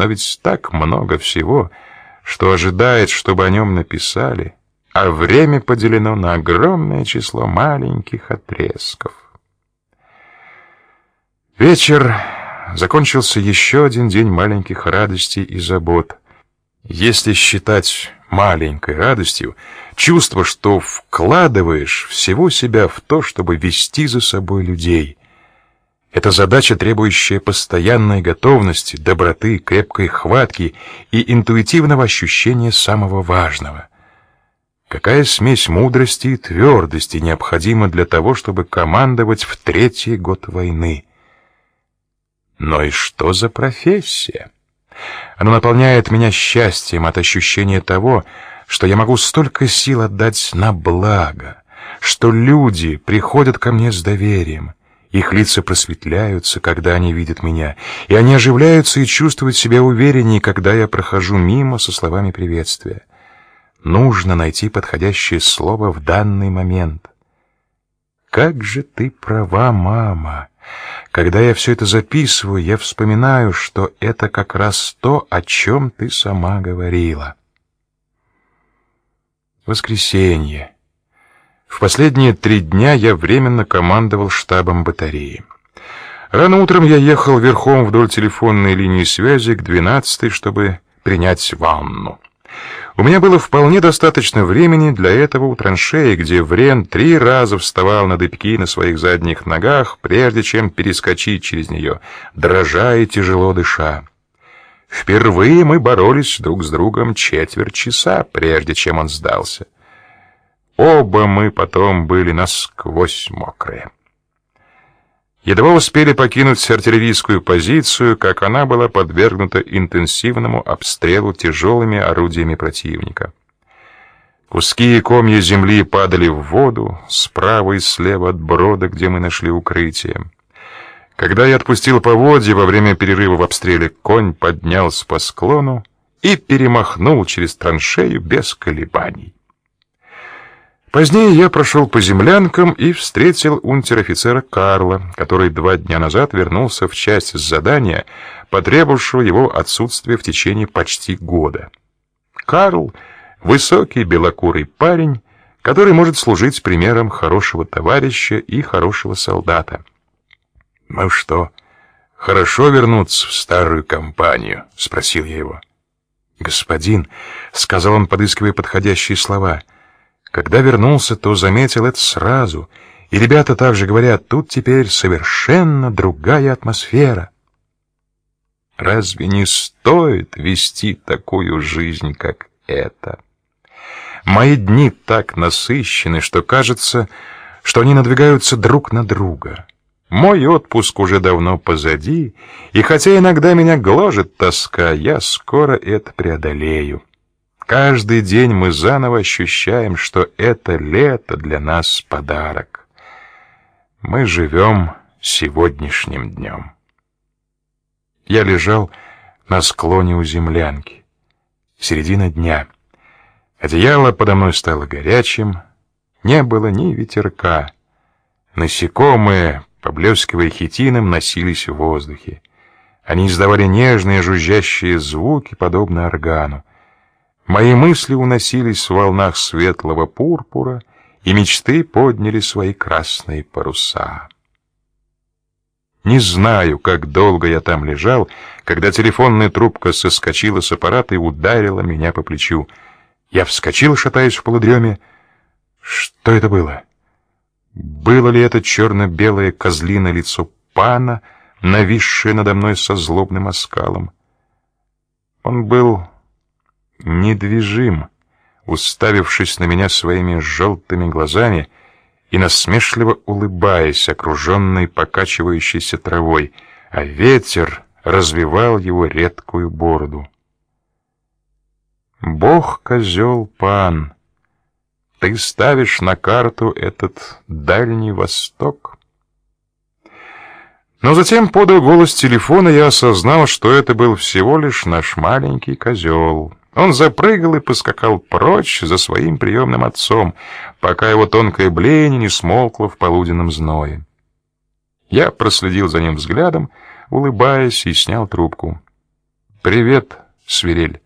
Но ведь так много всего, что ожидает, чтобы о нем написали, а время поделено на огромное число маленьких отрезков. Вечер закончился еще один день маленьких радостей и забот. Если считать маленькой радостью чувство, что вкладываешь всего себя в то, чтобы вести за собой людей. Это задача, требующая постоянной готовности, доброты, крепкой хватки и интуитивного ощущения самого важного. Какая смесь мудрости и твердости необходима для того, чтобы командовать в третий год войны? Но и что за профессия? Она наполняет меня счастьем от ощущения того, что я могу столько сил отдать на благо, что люди приходят ко мне с доверием. Их лица просветляются, когда они видят меня, и они оживляются и чувствуют себя увереннее, когда я прохожу мимо со словами приветствия. Нужно найти подходящее слово в данный момент. Как же ты права, мама. Когда я все это записываю, я вспоминаю, что это как раз то, о чем ты сама говорила. Воскресенье. В последние три дня я временно командовал штабом батареи. Рано утром я ехал верхом вдоль телефонной линии связи к 12 чтобы принять ванну. У меня было вполне достаточно времени для этого у траншеи, где Врен три раза вставал на дыбки на своих задних ногах, прежде чем перескочить через нее, дрожа и тяжело дыша. Впервые мы боролись друг с другом четверть часа, прежде чем он сдался. Оба мы потом были насквозь мокрые. Едва успели покинуть артиллерийскую позицию, как она была подвергнута интенсивному обстрелу тяжелыми орудиями противника. Куски и комья земли падали в воду справа и слева от брода, где мы нашли укрытие. Когда я отпустил поводья во время перерыва в обстреле, конь поднялся по склону и перемахнул через траншею без колебаний. Позднее я прошел по землянкам и встретил унтер-офицера Карла, который два дня назад вернулся в часть задания, потребовавшего его отсутствия в течение почти года. Карл высокий белокурый парень, который может служить примером хорошего товарища и хорошего солдата. "Ну что, хорошо вернуться в старую компанию?" спросил я его. "Господин", сказал он, подыскивая подходящие слова. Когда вернулся, то заметил это сразу. И ребята также говорят: "Тут теперь совершенно другая атмосфера". Разве не стоит вести такую жизнь, как эта? Мои дни так насыщены, что кажется, что они надвигаются друг на друга. Мой отпуск уже давно позади, и хотя иногда меня гложет тоска, я скоро это преодолею. Каждый день мы заново ощущаем, что это лето для нас подарок. Мы живем сегодняшним днем. Я лежал на склоне у землянки. Середина дня. Одеяло подо мной стало горячим, не было ни ветерка. Насекомые, поблескивая хитином, носились в воздухе. Они издавали нежные жужжащие звуки, подобно органу. Мои мысли уносились в волнах светлого пурпура, и мечты подняли свои красные паруса. Не знаю, как долго я там лежал, когда телефонная трубка соскочила с аппарата и ударила меня по плечу. Я вскочил, шатаясь в полудреме. Что это было? Было ли это черно-белое козлиное лицо пана, нависшее надо мной со злобным оскалом? Он был недвижим, уставившись на меня своими желтыми глазами и насмешливо улыбаясь, окруженный покачивающейся травой, а ветер развивал его редкую бороду. Бог козел пан, ты ставишь на карту этот дальний восток. Но затем подал голос телефона, я осознал, что это был всего лишь наш маленький козел. Он запрыгал и поскакал прочь за своим приемным отцом, пока его тонкое блеяние не смолкло в полуденном зное. Я проследил за ним взглядом, улыбаясь, и снял трубку. «Привет, свирель».